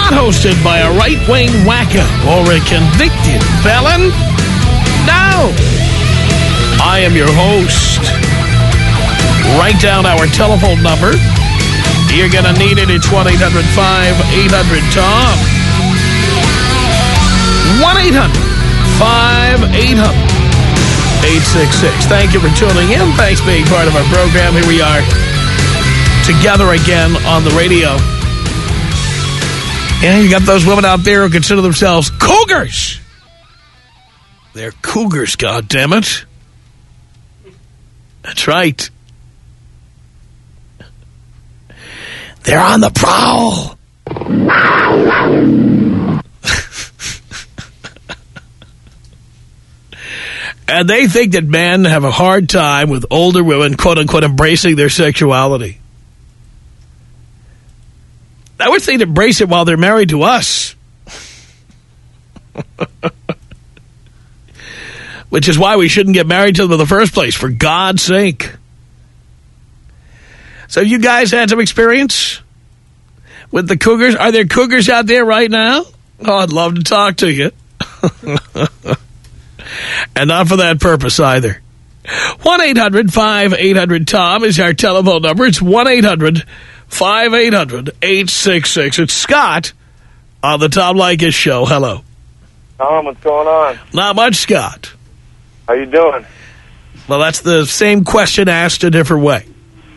not hosted by a right-wing wacko or a convicted felon. No. I am your host. Write down our telephone number. You're going to need it. It's 1-800-5800-TOM. 1-800-5800-866. Thank you for tuning in. Thanks for being part of our program. Here we are together again on the radio. Yeah, you got those women out there who consider themselves cougars. They're cougars, goddammit. That's right. They're on the prowl. and they think that men have a hard time with older women, quote-unquote, embracing their sexuality. I say to embrace it while they're married to us. Which is why we shouldn't get married to them in the first place, for God's sake. So you guys had some experience with the cougars? Are there cougars out there right now? Oh, I'd love to talk to you. and not for that purpose either. 1-800-5800-TOM is our telephone number. It's 1-800-5800-866. It's Scott on the Tom Leykis Show. Hello. Tom, what's going on? Not much, Scott. How you doing? Well, that's the same question asked a different way.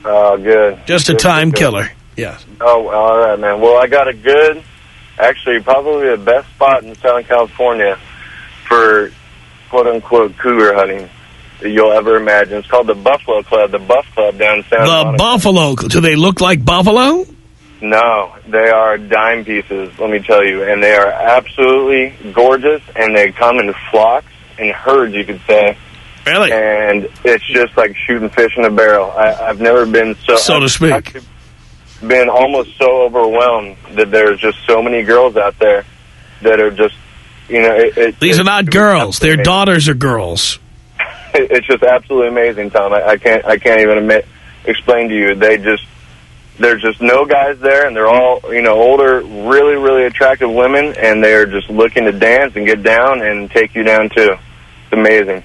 Oh, good. Just a time good. killer. Yes. Oh, all right, man. Well, I got a good, actually, probably the best spot in Southern California for quote-unquote cougar hunting you'll ever imagine. It's called the Buffalo Club, the Buff Club down in Santa The Monica. buffalo. Do they look like buffalo? No, they are dime pieces, let me tell you. And they are absolutely gorgeous, and they come in flocks and herds, you could say. Really? And it's just like shooting fish in a barrel. I, I've never been so... So to I've speak. been almost so overwhelmed that there's just so many girls out there that are just, you know... It, it, These are it's not girls. Their daughters are girls. It- It's just absolutely amazing, Tom. I, I can't I can't even admit, explain to you. They just there's just no guys there, and they're all you know older, really really attractive women, and they're just looking to dance and get down and take you down too. It's amazing.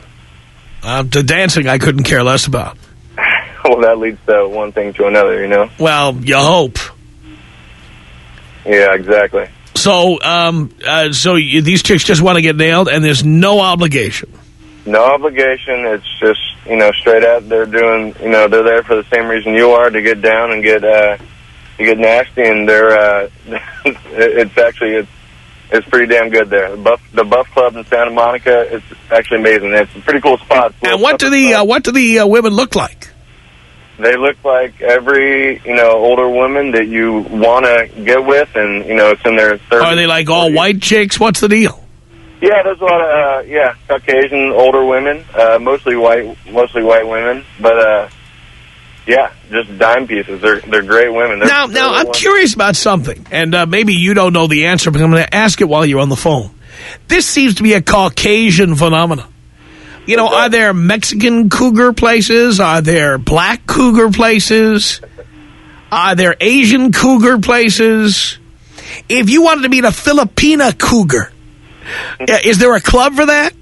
Uh, the dancing I couldn't care less about. well, that leads to one thing to another, you know. Well, you hope. Yeah, exactly. So, um, uh, so you, these chicks just want to get nailed, and there's no obligation. No obligation. It's just you know straight out. They're doing you know they're there for the same reason you are to get down and get uh, to get nasty, and they're uh, it's actually it's it's pretty damn good there. The Buff the Buff Club in Santa Monica is actually amazing. It's a pretty cool spot. And what do the uh, what do the uh, women look like? They look like every you know older woman that you want to get with, and you know it's in their 30s. Are they like all white chicks? What's the deal? Yeah, there's a lot of uh, yeah Caucasian older women, uh, mostly white, mostly white women, but uh, yeah, just dime pieces. They're they're great women. They're, Now, they're now I'm ones- curious about something, and uh, maybe you don't know the answer, but I'm going to ask it while you're on the phone. This seems to be a Caucasian phenomenon. You know, are there Mexican cougar places? Are there black cougar places? Are there Asian cougar places? If you wanted to meet a Filipina cougar, is there a club for that?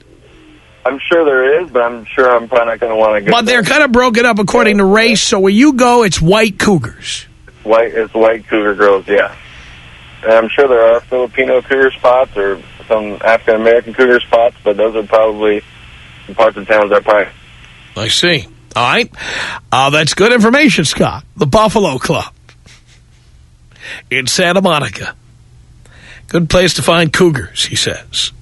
I'm sure there is, but I'm sure I'm probably not going to want to go. But they're kind of broken up according to race, so where you go, it's white cougars. white. It's white cougar girls, yeah. And I'm sure there are Filipino cougar spots or some African American cougar spots, but those are probably parts of towns that probably I see. All right. Uh, that's good information, Scott. The Buffalo Club in Santa Monica. Good place to find cougars, he says.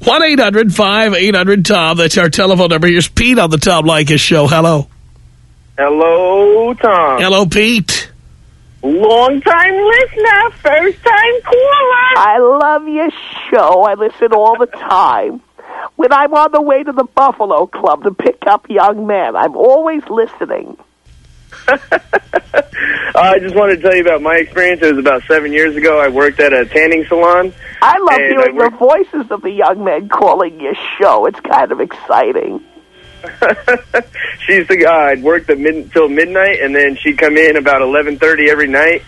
1-800-5800-TOM. That's our telephone number. Here's Pete on the Tom Leykis show. Hello. Hello, Tom. Hello, Pete. Long time listener, first time caller. I love your show. I listen all the time. When I'm on the way to the Buffalo Club to pick up young men, I'm always listening. I just wanted to tell you about my experience. It was about seven years ago. I worked at a tanning salon. I love hearing the voices of the young men calling your show. It's kind of exciting. She's the. Uh, I'd work the mid till midnight, and then she'd come in about eleven thirty every night,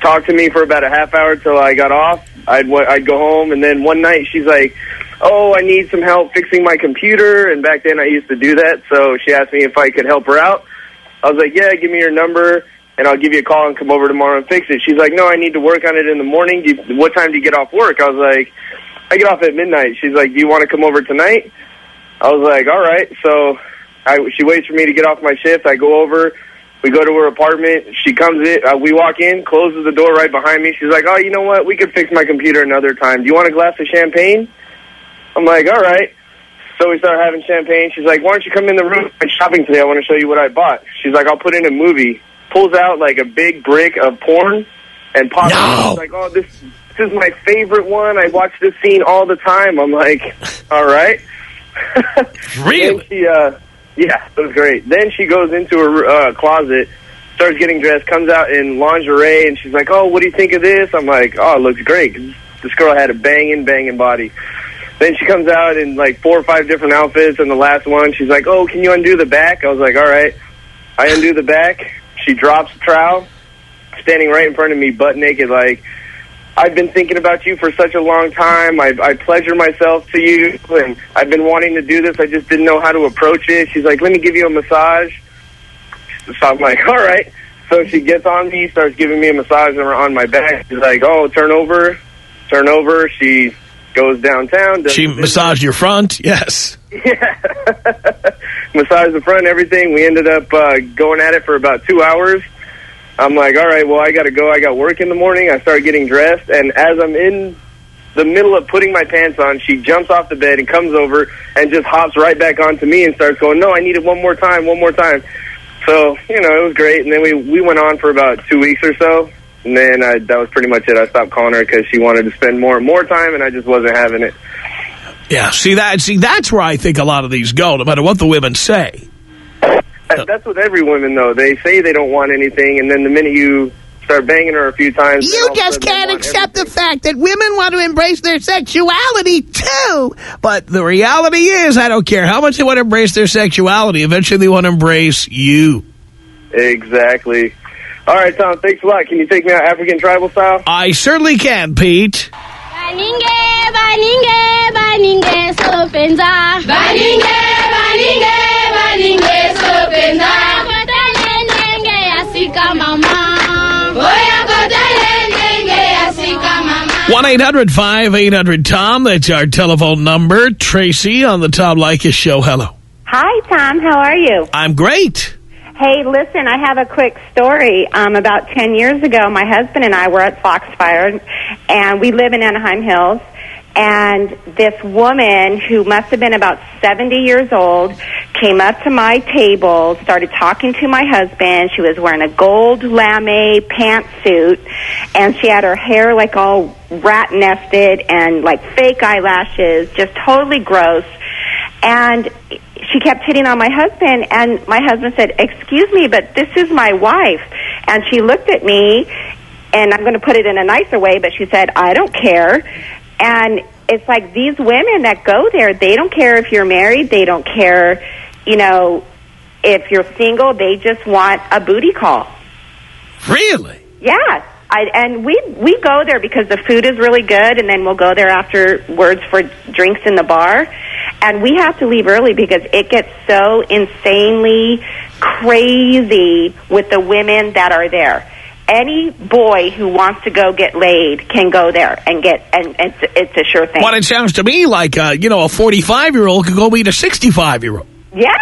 talk to me for about a half hour till I got off. I'd I'd go home, and then one night she's like, "Oh, I need some help fixing my computer." And back then I used to do that, so she asked me if I could help her out. I was like, "Yeah, give me your number." And I'll give you a call and come over tomorrow and fix it. She's like, no, I need to work on it in the morning. Do you, what time do you get off work? I was like, I get off at midnight. She's like, do you want to come over tonight? I was like, all right. So I, she waits for me to get off my shift. I go over. We go to her apartment. She comes in. Uh, we walk in, closes the door right behind me. She's like, oh, you know what? We could fix my computer another time. Do you want a glass of champagne? I'm like, all right. So we start having champagne. She's like, why don't you come in the room? I'm shopping today. I want to show you what I bought. She's like, I'll put in a movie. Pulls out like a big brick of porn and pops No. it. She's like, oh, this, this is my favorite one. I watch this scene all the time. I'm like, all right. Really? She, uh, yeah, it was great. Then she goes into her uh, closet, starts getting dressed, comes out in lingerie, and she's like, "Oh, what do you think of this?" I'm like, "Oh, it looks great. This girl had a banging, banging body. Then she comes out in like four or five different outfits, and the last one, she's like, "Oh, can you undo the back?" I was like, "All right." I undo the back. She drops the trowel, standing right in front of me, butt naked, like. I've been thinking about you for such a long time. I, I pleasure myself to you, and I've been wanting to do this. I just didn't know how to approach it. She's like, "Let me give you a massage." So I'm like, "All right." So she gets on me, starts giving me a massage on my back. She's like, "Oh, turn over, turn over." She goes downtown. does She massaged your front? Yes. yeah. Massage the front, everything. We ended up uh, going at it for about two hours. I'm like, all right, well, I got to go. I got work in the morning. I start getting dressed, and as I'm in the middle of putting my pants on, she jumps off the bed and comes over and just hops right back onto me and starts going, no, I need it one more time, one more time. So, you know, it was great. And then we, we went on for about two weeks or so. And then I, that was pretty much it. I stopped calling her because she wanted to spend more and more time, and I just wasn't having it. Yeah, see that? See, that's where I think a lot of these go, no matter what the women say. That- That's with every woman, though. They say they don't want anything, and then the minute you start banging her a few times... You all of a just can't want accept the fact that women want to embrace their sexuality, too. But the reality is, I don't care how much they want to embrace their sexuality, eventually they want to embrace you. Exactly. All right, Tom, thanks a lot. Can you take me out African tribal style? I certainly can, Pete. Baninge, baninge, baninge, sopenza. Baninge, baninge, baninge, sopenza. Kotele nenge asika mama. Oya kotele nenge asika mama. 1-800-5800-TOM. That's our telephone number. Tracy on the Tom Leykis Show. Hello. Hi, Tom. How are you? I'm great. Hey, listen, I have a quick story. Um, about 10 years ago, my husband and I were at Foxfire, and we live in Anaheim Hills. And this woman, who must have been about 70 years old, came up to my table, started talking to my husband. She was wearing a gold lame pantsuit, and she had her hair like all rat nested and like fake eyelashes, just totally gross. And she kept hitting on my husband, and my husband said, Excuse me, but this is my wife. And she looked at me, and I'm going to put it in a nicer way, but she said, I don't care. And it's like these women that go there, they don't care if you're married, they don't care, you know, if you're single, they just want a booty call. Really? Yeah. I, and we we go there because the food is really good, and then we'll go there afterwards for drinks in the bar. And we have to leave early because it gets so insanely crazy with the women that are there. Any boy who wants to go get laid can go there and get, and it's, it's a sure thing. Well, it sounds to me like, uh, you know, a 45-year-old could go meet a 65-year-old. Yeah.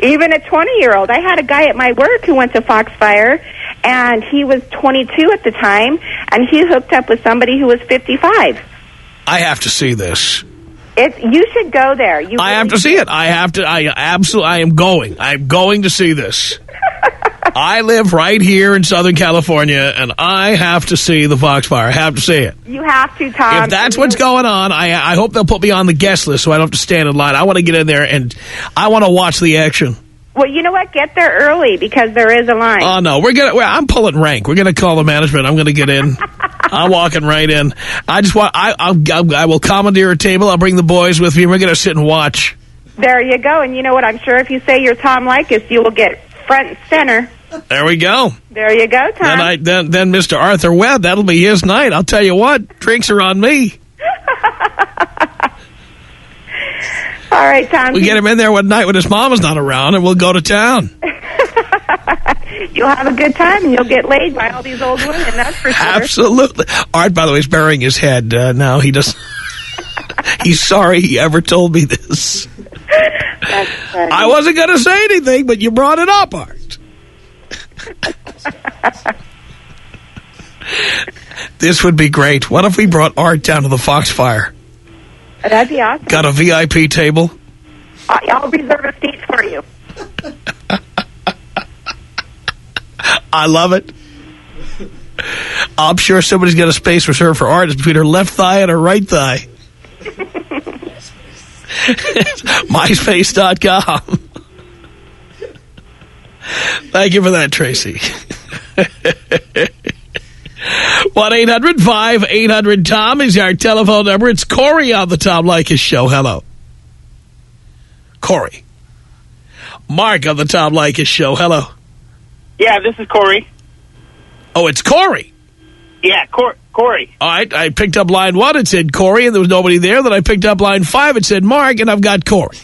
Even a 20 year old. I had a guy at my work who went to Foxfire and he was 22 at the time and he hooked up with somebody who was 55. I have to see this. It's, you should go there. You I really have to see it. I have to. I absolutely. I am going. I'm going to see this. I live right here in Southern California, and I have to see the Foxfire. I have to see it. You have to, Tom. If that's what's going on, I I hope they'll put me on the guest list so I don't have to stand in line. I want to get in there and I want to watch the action. Well, you know what? Get there early because there is a line. Oh no, we're gonna. Well, I'm pulling rank. We're gonna call the management. I'm gonna get in. I'm walking right in. I just want. I I'll, I will commandeer a table. I'll bring the boys with me. We're gonna sit and watch. There you go. And you know what? I'm sure if you say you're Tom Leykis, you will get front and center. There we go. There you go, Tom. Then I then then Mr. Arthur Webb. That'll be his night. I'll tell you what. Drinks are on me. All right, Tom. We get him in there one night when his mom is not around, and we'll go to town. You'll have a good time and you'll get laid by all these old women. That's for sure. Absolutely. Art, by the way, is burying his head uh, now. He doesn't... He's sorry he ever told me this. I wasn't going to say anything, but you brought it up, Art. this would be great. What if we brought Art down to the Foxfire? That'd be awesome. Got a VIP table? I'll reserve a seat for you. I love it. I'm sure somebody's got a space reserved for Art. It's between her left thigh and her right thigh. MySpace.com. Thank you for that, Tracy. 1-800-5800-TOM is our telephone number. It's Corey on the Tom Leykis Show. Hello. Corey. Mark on the Tom Leykis Show. Hello. Yeah, this is Corey. Oh, it's Corey. Yeah, Cor- Corey. All right, I picked up line one. It said Corey, and there was nobody there. Then I picked up line five. It said Mark, and I've got Corey.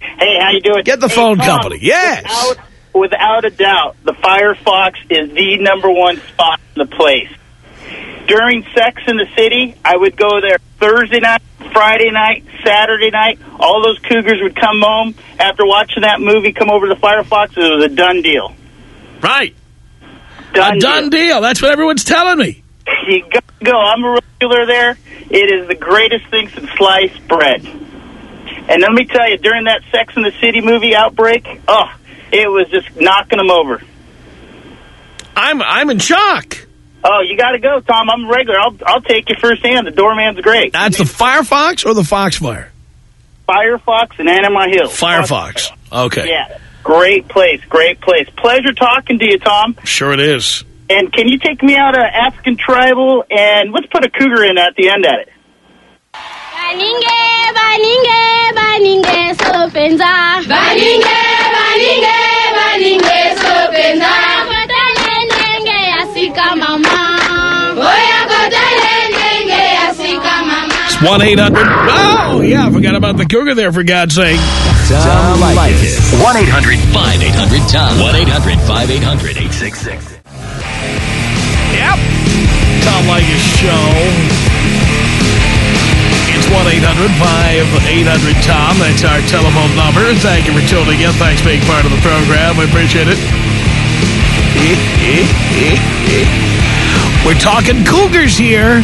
Hey, how you doing? Get the Hey, phone Tom, company. Yes. Without, without a doubt, the Firefox is the number one spot in the place. During Sex in the City, I would go there Thursday night, Friday night, Saturday night. All those cougars would come home after watching that movie, come over to the Firefox. It was a done deal. Right. Done a done deal. deal. That's what everyone's telling me. You go, go. I'm a regular there. It is the greatest thing since sliced bread. And let me tell you, during that Sex in the City movie outbreak, oh, it was just knocking them over. I'm I'm in shock. Oh, you got to go, Tom. I'm a regular. I'll I'll take you firsthand. The doorman's great. That's the Firefox or the Foxfire? Firefox and Anaheim Hill. Firefox. Okay. Yeah. Great place. Great place. Pleasure talking to you, Tom. Sure it is. And can you take me out of African tribal and let's put a cougar in at the end at it. Baninge, baninge, baninge, sopenza. Baninge, baninge, baninge, sopenza. Kotale nenge asika mama. It's 1-800. Oh, yeah, I forgot about the cougar there, for God's sake. Tom Leykis. 1-800-5800-TOM. 1-800-5800-866. Yep. Tom Leykis Show. It's 1-800-5800-TOM. That's our telephone number. Thank you for tuning in. Thanks for being part of the program. We appreciate it. Eh, eh, eh, We're talking cougars here.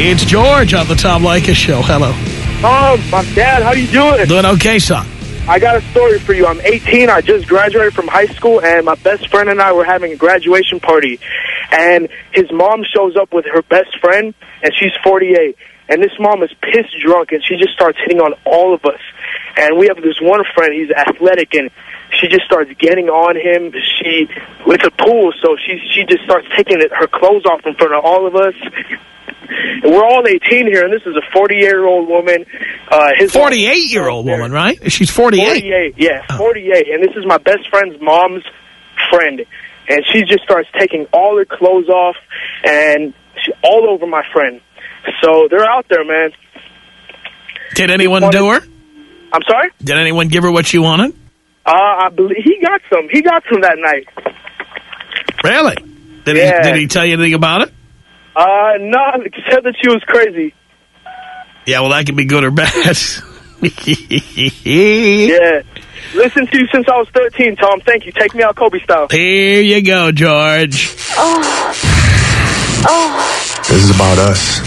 It's George on the Tom Leykis Show. Hello. Tom, my dad, how are you doing? Doing okay, son? I got a story for you. I'm 18. I just graduated from high school, and my best friend and I were having a graduation party. And his mom shows up with her best friend, and she's 48. And this mom is pissed drunk, and she just starts hitting on all of us. And we have this one friend, he's athletic, and she just starts getting on him. She, it's a pool, so she she just starts taking it, her clothes off in front of all of us. And we're all 18 here, and this is a 48-year-old woman. Uh, his 48-year-old woman, right? She's 48. 48, yeah, 48. And this is my best friend's mom's friend. And she just starts taking all her clothes off and she, all over my friend. So they're out there, man. Did anyone do her? I'm sorry? Did anyone give her what she wanted? Uh, I believe he got some. He got some that night. Really? Did Yeah. he Did he tell you anything about it? Uh, no, except that she was crazy. Yeah, well, that could be good or bad. Yeah. Listen to you since I was 13, Tom. Thank you. Take me out Kobe style. Here you go, George. Oh, This is about us.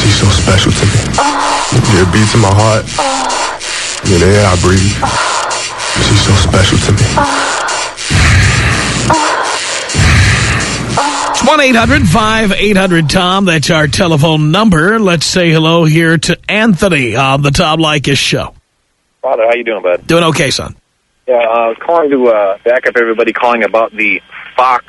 She's so special to me. Yeah, it beats in my heart. Yeah, the air I breathe. She's so special to me. 1-800-5800-TOM. That's our telephone number. Let's say hello here to Anthony on the Tom Leykis show. Father, how you doing, bud? Doing okay, son. Yeah, uh, I was calling to uh, back up everybody calling about the Fox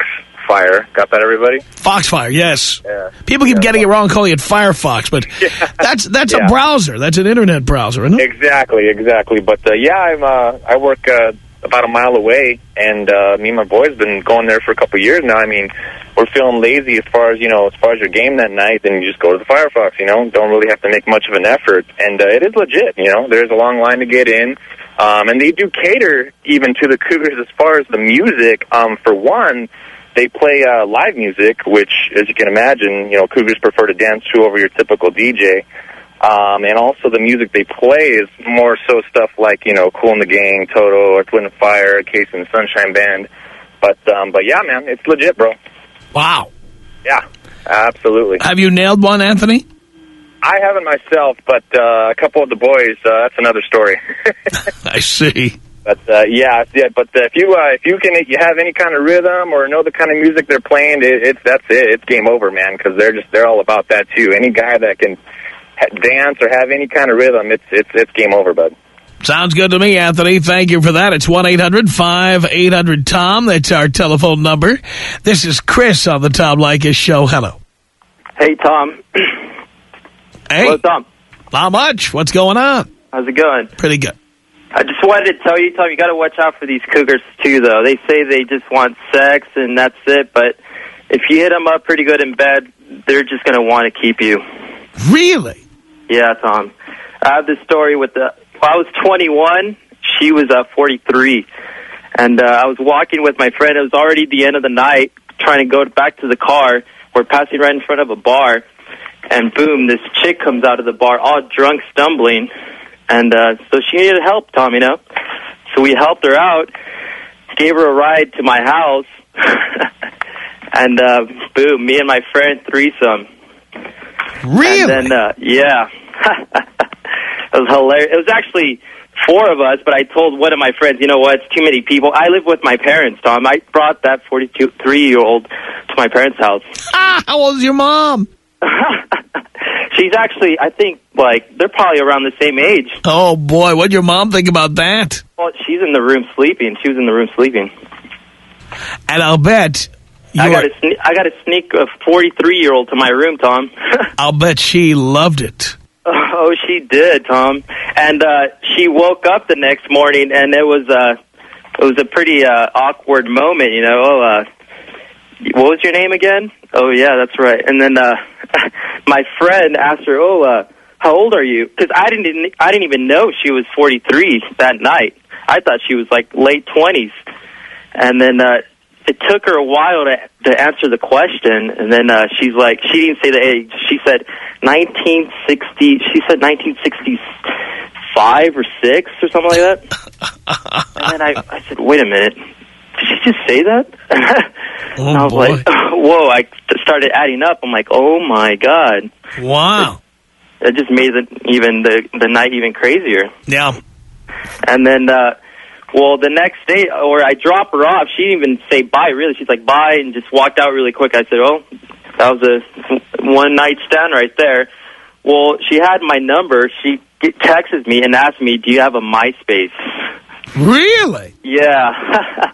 fire. Got that, everybody? Foxfire, yes. Yeah. People keep getting it wrong calling it Firefox, but that's that's Yeah. a browser. That's an internet browser, isn't it? Exactly, exactly. But uh, yeah, I'm. Uh, I work uh, about a mile away, and uh, me and my boys been going there for a couple of years now. I mean, we're feeling lazy as far as you know, as far as your game that night. Then you just go to the Firefox. You know, don't really have to make much of an effort, and uh, it is legit. You know, there's a long line to get in. Um, and they do cater even to the Cougars as far as the music. Um, for one, they play uh, live music, which, as you can imagine, you know, Cougars prefer to dance to over your typical DJ. Um, and also the music they play is more so stuff like, you know, Kool in the Gang, Toto, or Twin Fire, KC and the Sunshine Band. But, um, but yeah, man, it's legit, bro. Wow. Yeah, absolutely. Have you nailed one, Anthony? I haven't myself, but uh, a couple of the boys, uh, that's another story. I see. But uh, yeah, yeah. But uh, if you uh, if you can if you have any kind of rhythm or know the kind of music they're playing, it, it's that's it. It's game over, man. Because they're just they're all about that too. Any guy that can dance or have any kind of rhythm, it's it's it's game over, bud. Sounds good to me, Anthony. Thank you for that. It's 1-800-5800-TOM. That's our telephone number. This is Chris on the Tom Leykis show. Hello. Hey, Tom. Hey. Hello, Tom. Not much. What's going on? How's it going? Pretty good. I just wanted to tell you, Tom, you got to watch out for these cougars, too, though. They say they just want sex and that's it, but if you hit them up pretty good in bed, they're just going to want to keep you. Really? Yeah, Tom. I have this story with the... I was 21. She was uh, 43. And uh, I was walking with my friend. It was already the end of the night, trying to go back to the car. We're passing right in front of a bar. And boom, this chick comes out of the bar, all drunk, stumbling. And uh, so she needed help, Tom, you know? So we helped her out, gave her a ride to my house. and uh, boom, me and my friend, threesome. Really? And then, uh, yeah. it was hilarious. It was actually four of us, but I told one of my friends, you know what, it's too many people. I live with my parents, Tom. I brought that 43-year-old to my parents' house. Ah, how old is your mom? She's actually, I think, like, they're probably around the same age. Oh, boy. What'd your mom think about that? Well, she's in the room sleeping. She was in the room sleeping. And I'll bet... I got, sne- I got to sneak a 43-year-old to my room, Tom. I'll bet she loved it. Oh, she did, Tom. And uh, she woke up the next morning, and it was uh, it was a pretty uh, awkward moment, you know. Oh, uh, what was your name again? Oh, yeah, that's right. And then uh, my friend asked her, "Oh, uh, how old are you?" Because I didn't I didn't even know she was 43 that night. I thought she was like late 20s. And then uh, it took her a while to to answer the question, and then uh, she's like, she didn't say the age. She said 1960. She said 1965 or six or something like that. and then I, I said, wait a minute. Did she just say that? Oh, and I was boy. like, whoa! I started adding up. I'm like, oh my god! Wow. It just made it even the the night even crazier. Yeah. And then, uh, well, the next day, or I drop her off. She didn't even say bye, really. She's like, bye, and just walked out really quick. I said, oh, that was a one night stand right there. Well, she had my number. She texts me and asks me, do you have a MySpace? Really? Yeah.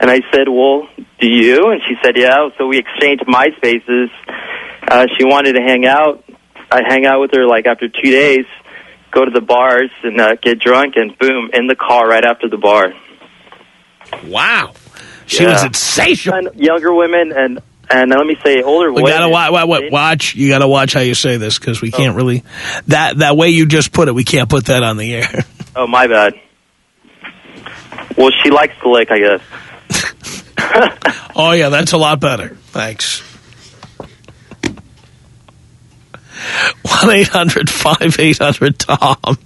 and I said, well, do you? And she said, yeah. So we exchanged MySpaces. Uh, she wanted to hang out. I hang out with her like after two days, go to the bars and uh, get drunk, and boom, in the car right after the bar. Wow. She was insatiable. And younger women and and let me say older We women. gotta wa wa wa- watch. You gotta watch how you say this because we can't really that that way you just put it. We can't put that on the air. Oh, my bad. Well, she likes the lake, I guess. oh yeah, that's a lot better. Thanks. One eight hundred five eight hundred Tom.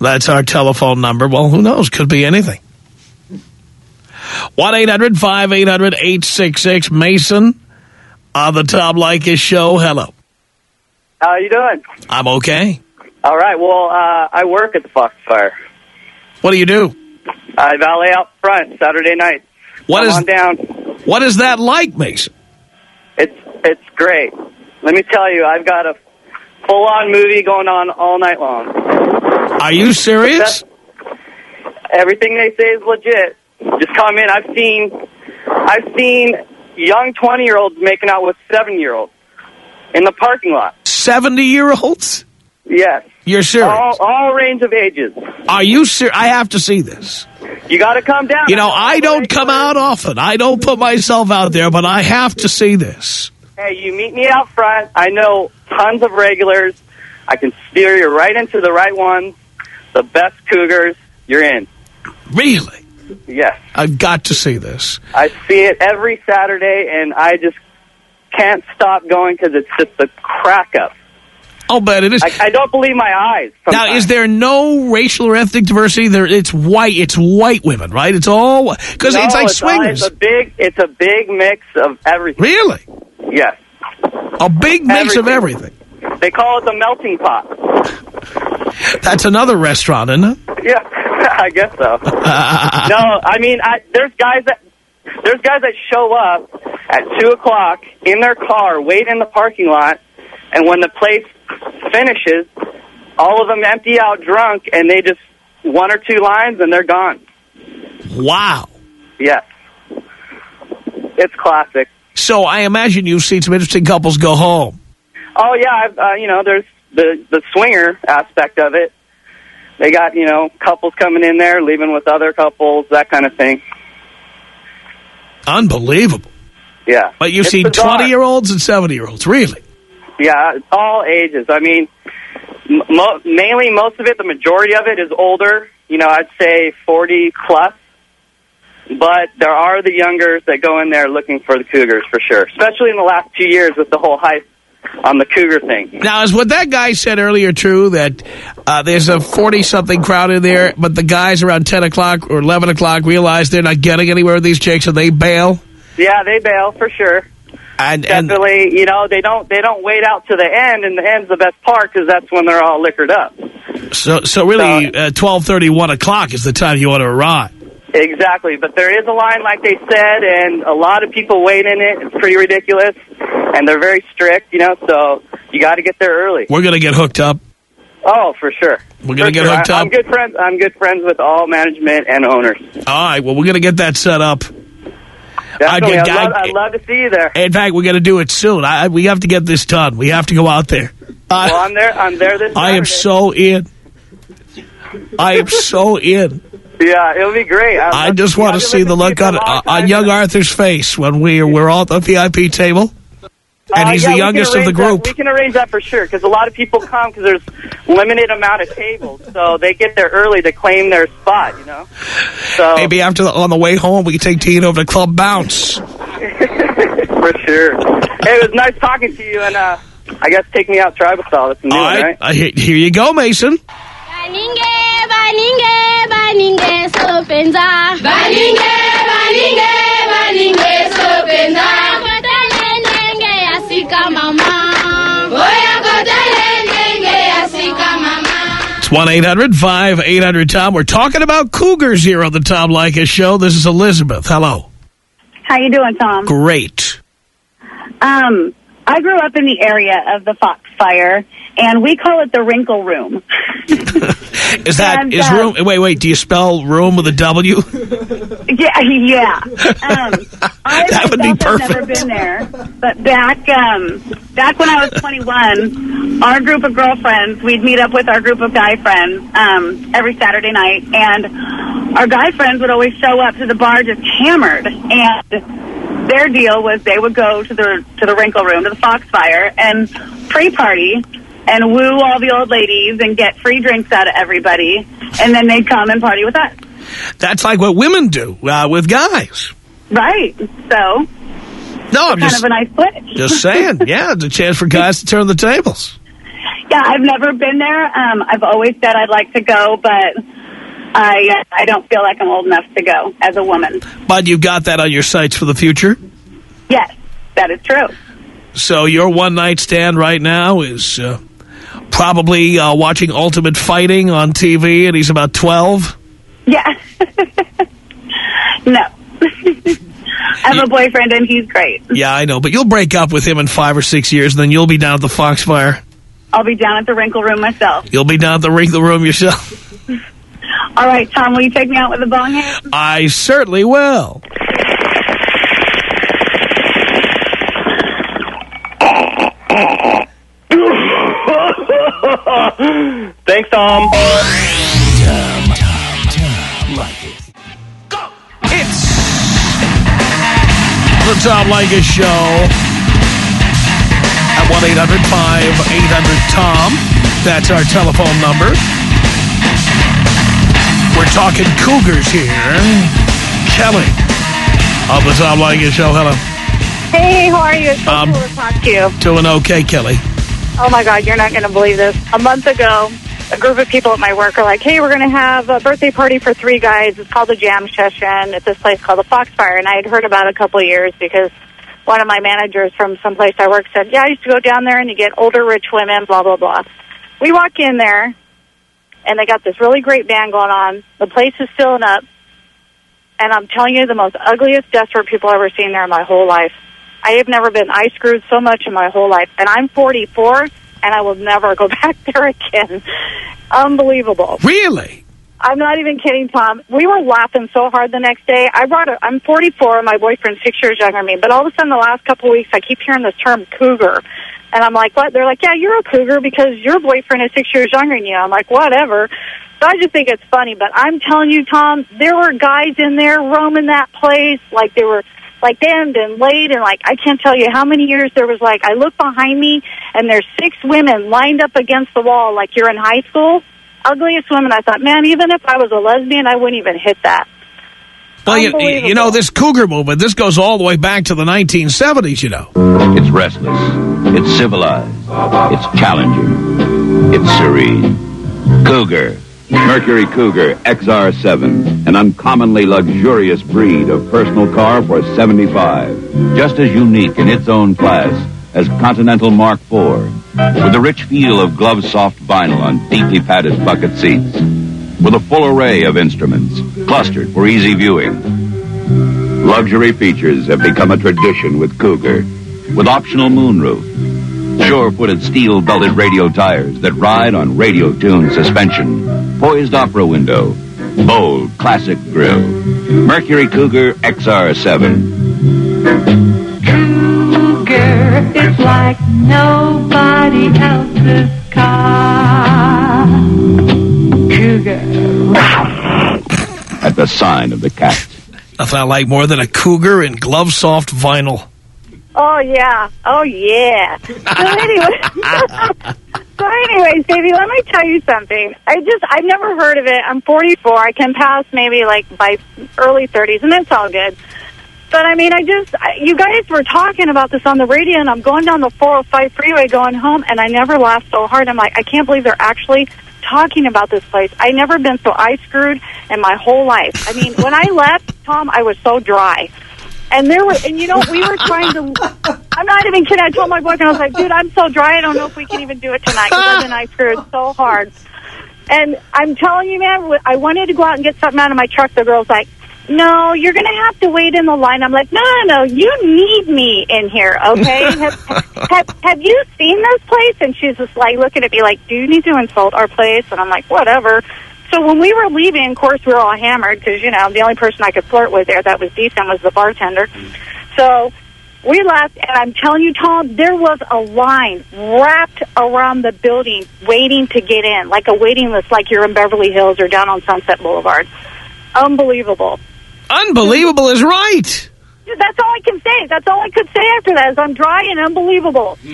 That's our telephone number. Well, who knows? Could be anything. One eight hundred five eight hundred eight six six. Mason on the Tom Leykis show. Hello. How are you doing? I'm okay. All right. Well, uh, I work at the Foxfire. What do you do? I valet out front Saturday night. What Come is- on down? What is that like, Mason? It's it's great. Let me tell you, I've got a full-on movie going on all night long. Are you serious? Everything they say is legit. Just come in. I've seen I've seen young 20-year-olds making out with 7-year-olds in the parking lot. 70-year-olds? Yes. You're serious? All, all range of ages. Are you serious? I have to see this. You got to come down. You know, I don't come out often. I don't put myself out there, but I have to see this. Hey, you meet me out front. I know tons of regulars. I can steer you right into the right ones. The best cougars. You're in. Really? Yes. I've got to see this. I see it every Saturday, and I just can't stop going because it's just a crack up. I'll bet it is. I, I don't believe my eyes. Now, is there no racial or ethnic diversity? There, it's white. It's white women, right? It's all because No, it's like all- swingers. It's a big. It's a big mix of everything. Really? Yes. A big mix of everything. They call it the melting pot. That's another restaurant, isn't it? Yeah, I guess so. no, I mean, I, there's guys that there's guys that show up at two o'clock in their car, wait in the parking lot, and when the place finishes, all of them empty out drunk, and they just one or two lines, and they're gone. Wow. Yes, it's classic. So I imagine you've seen some interesting couples go home. Oh yeah, I've, uh, you know, there's the the swinger aspect of it. They got you know couples coming in there, leaving with other couples, that kind of thing. Unbelievable. Yeah, But you've It's seen bizarre. 20-year-olds and 70-year-olds. Really? Yeah, all ages. I mean, m- mo- mainly most of it, the majority of it is older. You know, I'd say 40 plus. But there are the youngers that go in there looking for the Cougars for sure, especially in the last two years with the whole hype on the Cougar thing. Now, is what that guy said earlier true, that uh, there's a 40-something crowd in there, but the guys around 10 o'clock or 11 o'clock realize they're not getting anywhere with these chicks, and they bail? Yeah, they bail for sure. And, and Definitely, you know, they don't they don't wait out to the end, and the end's the best part because that's when they're all liquored up. so, so really, uh, 12:30, 1 o'clock is the time you want to arrive. Exactly, but there is a line, like they said, and a lot of people wait in it. It's pretty ridiculous, and they're very strict, you know. So you got to get there early. We're going to get hooked up. Oh, for sure. We're gonna For get sure. hooked up. I'm good friends. I'm good friends with all management and owners. All right, well, we're going to get that set up. Definitely, I- I'd, love, I'd love to see you there. In fact, we're going to do it soon. I, we have to get this done. We have to go out there. I- well, I'm there. I'm there this. I am so in. I am so in. Yeah, it'll be great. I'd I just want to see the look on for a long on young Arthur's face when we we're all at the VIP table, and Uh, he's yeah, the youngest of the arrange that- group. we can arrange that for sure because a lot of people come because there's limited amount of tables, so they get there early to claim their spot. You know. So Maybe after the, on the way home, we can take Dean over to Club Bounce. for sure. Hey, it was nice talking to you, and uh, I guess take me out tribal style. That's new All one, right, right? uh, here, here you go, Mason. Baninge, baninge, baninge, sopenza. Baninge, baninge, baninge, sopenza. Kotele nenge asika mama. Oya kotele nenge asika mama. It's one eight hundred five eight hundred Tom. We're talking about cougars here on the Tom Leykis Show. This is Elizabeth. Hello. How you doing, Tom? Great. Um, I grew up in the area of the Foxfire, and we call it the Wrinkle Room. Is that And, is uh, room? Wait, wait. Do you spell room with a W? yeah, yeah. Um, I That would be have never been there, but back um, back when I was 21, our group of girlfriends, we'd meet up with our group of guy friends um, every Saturday night, and our guy friends would always show up to the bar just hammered, and their deal was they would go to the to the Wrinkle Room to the Foxfire and pre-party and woo all the old ladies and get free drinks out of everybody, and then they'd come and party with us. That's like what women do uh, with guys. Right. So No, I'm just, kind of a nice switch. just saying. Yeah, it's a chance for guys to turn the tables. Yeah, I've never been there. Um, I've always said I'd like to go, but I I don't feel like I'm old enough to go as a woman. But you've got that on your sights for the future. Yes, that is true. So your one night stand right now is uh, probably uh, watching Ultimate Fighting on TV, and he's about twelve. Yeah. no. I have a boyfriend, and he's great. Yeah, I know, but you'll break up with him in five or six years, and then you'll be down at the Foxfire. I'll be down at the Wrinkle Room myself. You'll be down at the wrinkle room yourself. All right, Tom, will you take me out with a bong hit? I certainly will. Thanks, Tom. Tom, Tom, like it. Go, it's the Tom Leykis Show at 1-800-5800-TOM. That's our telephone number. We're talking cougars here. Kelly on the Tom Leykis Show. Hello. Hey, how are you? It's so Um, cool to talk to you. Doing okay, Kelly. Oh my God, you're not going to believe this. A month ago, a group of people at my work are like, "Hey, we're going to have a birthday party for three guys. It's called the Jam Session at this place called the Foxfire." And I had heard about it a couple of years because one of my managers from someplace I work said, "Yeah, I used to go down there and you get older rich women, blah blah blah." We walk in there, and they got this really great band going on. The place is filling up, and I'm telling you, the most ugliest, desperate people I've ever seen there in my whole life. I have never been eye screwed so much in my whole life. And I'm 44, and I will never go back there again. Unbelievable. Really? I'm not even kidding, Tom. We were laughing so hard the next day. I brought a, I'm 44, and my boyfriend's six years younger than me. But all of a sudden, the last couple of weeks, I keep hearing this term cougar. And I'm like, what? They're like, yeah, you're a cougar because your boyfriend is six years younger than you. I'm like, whatever. So I just think it's funny. But I'm telling you, Tom, there were guys in there roaming that place like they were like hadn't been laid and like I can't tell you how many years there was like I look behind me and there's six women lined up against the wall like you're in high school. Ugliest women. I thought, man, even if I was a lesbian, I wouldn't even hit that. Well, you, you know, this cougar movement, this goes all the way back to the 1970s, you know. It's restless. It's civilized. It's challenging. It's serene. Cougar. Mercury Cougar XR7. An uncommonly luxurious breed of personal car for 75. Just as unique in its own class as Continental Mark IV. With the rich feel of glove soft vinyl on deeply padded bucket seats. With a full array of instruments clustered for easy viewing. Luxury features have become a tradition with Cougar. With optional moonroof, sure-footed steel-belted radial tires that ride on radial-tuned suspension, poised opera window, bold classic grille. Mercury Cougar XR7. Cougar is like nobody else's car. Cougar. At the sign of the cat. Nothing I like more than a cougar in glove soft vinyl. Oh yeah. Oh yeah. So anyway, so anyways, baby, let me tell you something. I just I've never heard of it. I'm 44. I can pass maybe like by early 30s, and that's all good. But I mean, I just I, you guys were talking about this on the radio, and I'm going down the 405 freeway going home, and I never laughed so hard. I'm like, I can't believe they're actually talking about this place. I never been so eye screwed in my whole life. I mean, when I left, Tom, I was so dry. And there were, and you know, we were trying to. I'm not even kidding. I told my boyfriend, I was like, dude, I'm so dry. I don't know if we can even do it tonight because I've been eye screwed so hard. And I'm telling you, man, I wanted to go out and get something out of my truck. The girl's like, no, you're going to have to wait in the line. I'm like, no, no, no, you need me in here, okay? have, have, have you seen this place? And she's just like looking at me like, do you need to insult our place? And I'm like, whatever. So when we were leaving, of course, we were all hammered because, you know, the only person I could flirt with there that was decent was the bartender. So we left, and I'm telling you, Tom, there was a line wrapped around the building waiting to get in, like a waiting list like you're in Beverly Hills or down on Sunset Boulevard. Unbelievable. Unbelievable is right. That's all I can say. That's all I could say after that is I'm dry and unbelievable.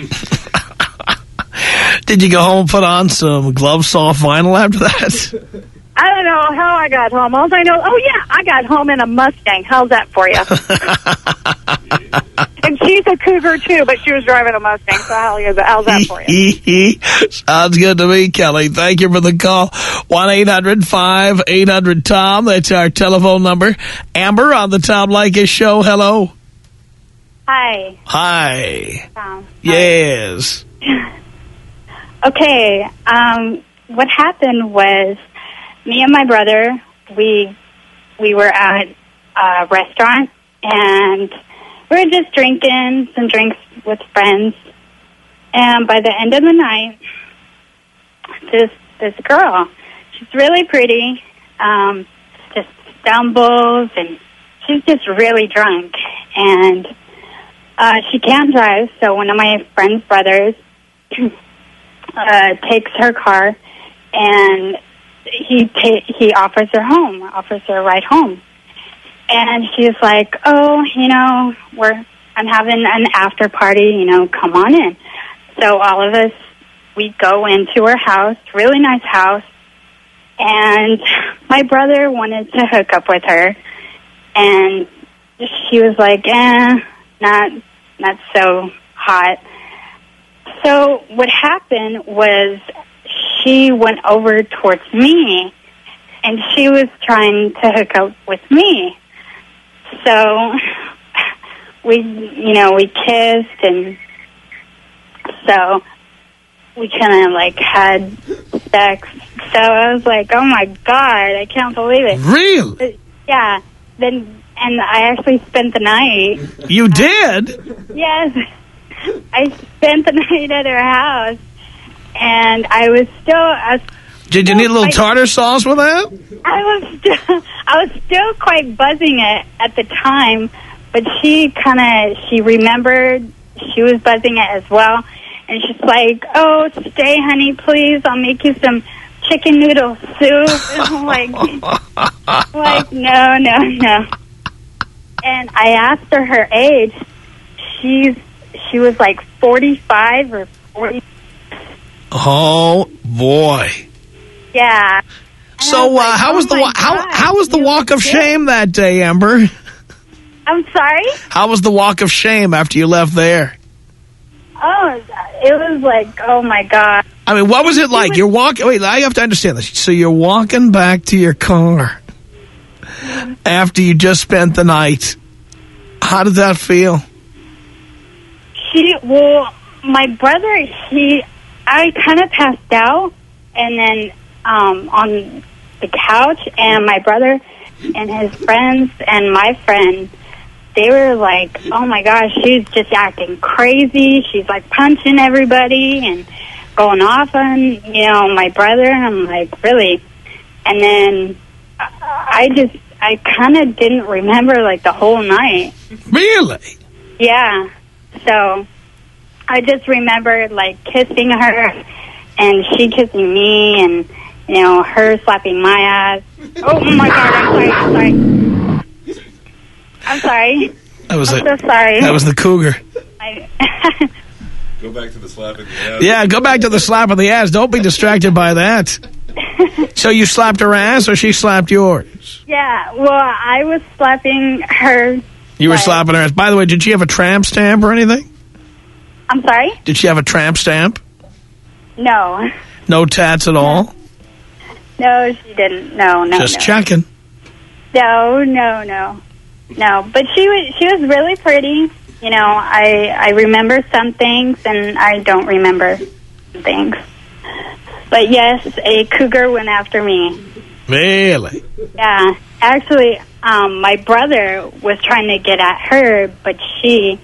Did you go home and put on some glove soft vinyl after that? I don't know how I got home. All I know, oh yeah, I got home in a Mustang. How's that for you? and she's a cougar too, but she was driving a Mustang. So how is that, how's that for you? Sounds good to me, Kelly. Thank you for the call. 1-800-5800-TOM. That's our telephone number. Amber on the Tom Leykis show. Hello. Hi. Hi. Tom. Yes. Okay. Um, what happened was me and my brother, we we were at a restaurant and we were just drinking some drinks with friends. And by the end of the night, this this girl, she's really pretty, um, just stumbles and she's just really drunk. And uh, she can't drive, so one of my friend's brothers uh, takes her car and he ta- he offers her home, offers her a ride home. And she's like, "Oh, you know, we're I'm having an after party. You know, come on in." So all of us we go into her house, really nice house, and my brother wanted to hook up with her, and she was like, "Eh, not not so hot." So what happened was she went over towards me and she was trying to hook up with me. So we, you know, we kissed and so we kind of like had sex. So I was like, oh my God, I can't believe it. Really? Yeah. Then, and I actually spent the night. You did? Yes. I spent the night at her house, and I was still, I was, Did you need a little tartar sauce with that? I was still, I was still quite buzzing it at the time, but she kind of, she remembered she was buzzing it as well, and she's like, "Oh, stay, honey, please. I'll make you some chicken noodle soup." And I'm like, like no, no, no. And I asked her her age. She's she was like 45 or 40. Oh, boy. Yeah. So uh, how was the wa- how how was the walk of shame that day, Amber? I'm sorry. How was the walk of shame after you left there? Oh, it was like, oh my god. I mean, what was it like? You're walking. Wait, I you have to understand this. So you're walking back to your car after you just spent the night. How did that feel? She, well, my brother, he, I kind of passed out, and then um, on the couch, and my brother and his friends and my friend, they were like, "Oh my gosh, she's just acting crazy. She's like punching everybody and going off on you know my brother." And I'm like, "Really?" And then I I just, I kind of didn't remember like the whole night. Really? Yeah. So I just remembered like kissing her and she kissing me and you know her slapping my ass. Oh my god, I'm sorry. I'm sorry. I'm sorry. That was I'm it. so sorry. That was the cougar. I, Go back to the slap in the ass. Yeah, go back to the slap of the ass. Don't be distracted by that. So you slapped her ass or she slapped yours? yeah. Well, I was slapping her. You were slapping her ass. By the way, did she have a tramp stamp or anything? I'm sorry. Did she have a tramp stamp? No. No tats at all? No, she didn't. No, no, Just no. checking. No, no, no, no. But she was she was really pretty. You know, I I remember some things and I don't remember things. But yes, a cougar went after me. Really? Yeah, actually, um, my brother was trying to get at her, but she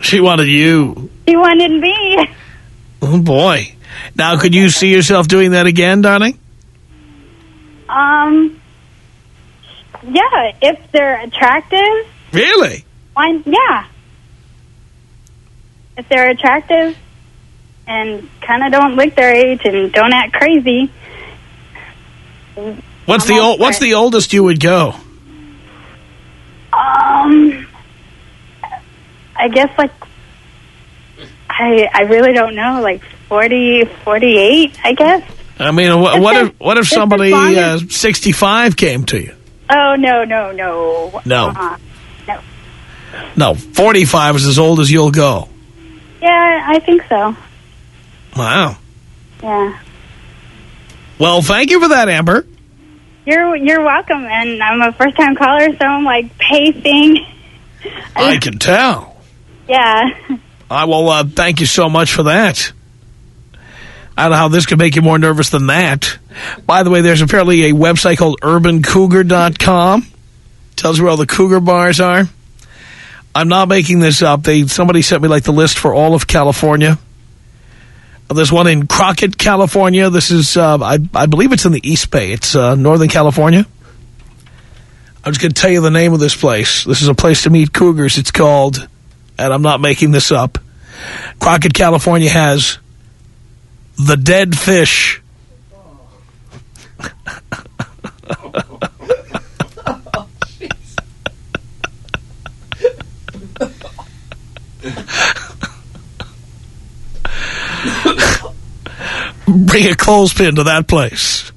She wanted you. she wanted me. Oh, boy. Now, could you see yourself doing that again, darling? Um, yeah, if they're attractive, Really? Why? Yeah. If they're attractive and kind of don't look their age and don't act crazy. What's the I'm all old, What's the oldest you would go? Um, I guess like I I really don't know, like 40, 48, I guess. I mean, what, what if what if somebody uh, 65 came to you? Oh no no no No. Uh-uh. no No, 45 is as old as you'll go. yeah I think so Wow. yeah Well, thank you for that, Amber. you're you're welcome and I'm a first time caller so I'm like pacing I can tell. yeah I will uh, thank you so much for that. I don't know how this could make you more nervous than that. By the way, there's apparently a website called urbancougar.com. Tells you where all the cougar bars are. I'm not making this up. They Somebody sent me like the list for all of California. There's one in Crockett, California. This is, uh, I, I believe it's in the East Bay. It's uh, Northern California. I'm just going to tell you the name of this place. This is a place to meet cougars. It's called, and I'm not making this up, Crockett, California has the Dead Fish. Bring a clothespin to that place.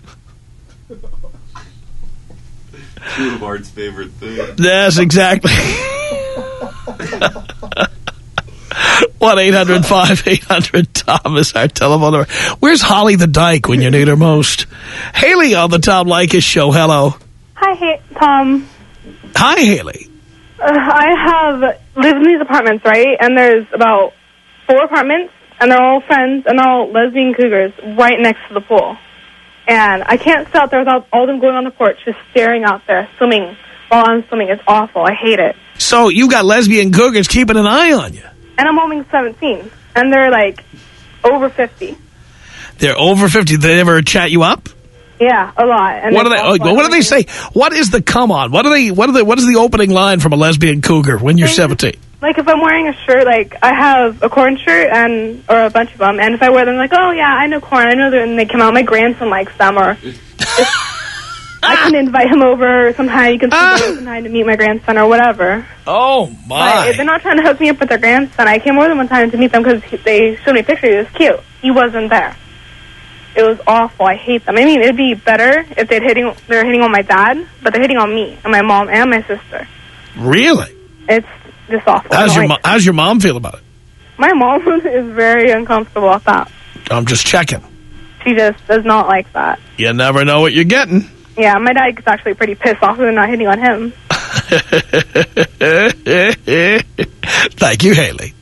Two of Art's favorite things. Yes, exactly. 1-800-5800-TOM is our telephone number. Where's Holly the Dyke when you need her most? Haley on the Tom Leykis show. Hello. Hi, hey, Tom. Hi, Haley. Uh, I have lived in these apartments, right? And there's about four apartments, and they're all friends, and they're all lesbian cougars right next to the pool. And I can't sit out there without all of them going on the porch, just staring out there, swimming while I'm swimming. It's awful. I hate it. So you got lesbian cougars keeping an eye on you. And I'm only 17, and they're like over 50. They're over 50. Did they ever chat you up? Yeah, a lot. And what do they? awful. oh, What do they say? What is the come on? What do they? What are they? What is the opening line from a lesbian cougar when you're 17? Like if I'm wearing a shirt, like I have a Korn shirt and or a bunch of them, and if I wear them, like oh yeah, I know Korn, I know them, and they come out. My grandson likes them, or I can invite him over sometime. You can ah! sleep over sometime to meet my grandson or whatever. Oh But they're not trying to hook me up with their grandson, I came over them one time to meet them because they showed me a picture. He was cute. He wasn't there. It was awful. I hate them. I mean, it'd be better if they'd hitting they're hitting on my dad, but they're hitting on me and my mom and my sister. Really? It's just awful. How's your like mo- How's your mom feel about it? My mom is very uncomfortable with that. I'm just checking. She just does not like that. You never know what you're getting. Yeah, my dad gets actually pretty pissed off when they're not hitting on him. Thank you, Haley.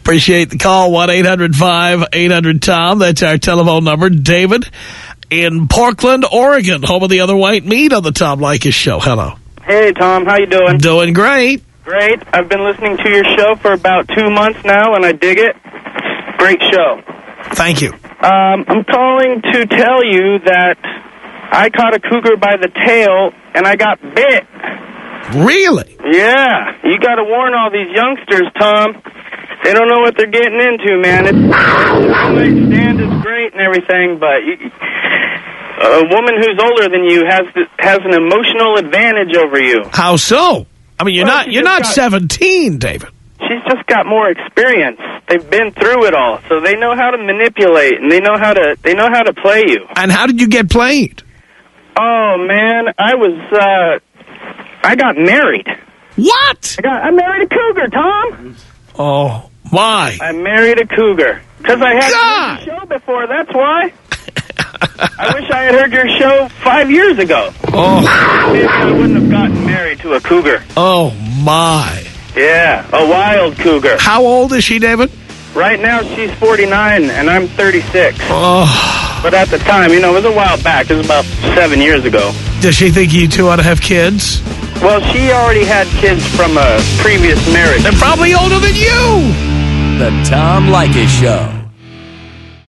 Appreciate the call. 1-800-5800-TOM. That's our telephone number. David in Portland, Oregon, home of the other white meat on the Tom Leykis show. Hello. Hey, Tom. How you doing? Doing great. Great. I've been listening to your show for about two months now, and I dig it. Great show. Thank you. Um, I'm calling to tell you that I caught a cougar by the tail, and I got bit. Really? Yeah. You got to warn all these youngsters, Tom. They don't know what they're getting into, man. It's, the stand is great and everything, but you, a woman who's older than you has the, has an emotional advantage over you. How so? I mean, you're Well, not you're not got- 17, David. She's just got more experience. They've been through it all, so they know how to manipulate and they know how to they know how to play you. And how did you get played? Oh man, I was uh I got married. What? I got I married a cougar, Tom. Oh, why? I married a cougar because I hadn't heard your show before. That's why. I wish I had heard your show five years ago. Oh. Maybe I wouldn't have gotten married to a cougar. Oh, my. Yeah, a wild cougar. How old is she, David? Right now she's 49 and I'm 36. Oh. But at the time, you know, it was a while back. It was about seven years ago. Does she think you two ought to have kids? Well, she already had kids from a previous marriage. They're probably older than you. The Tom Leykis Show.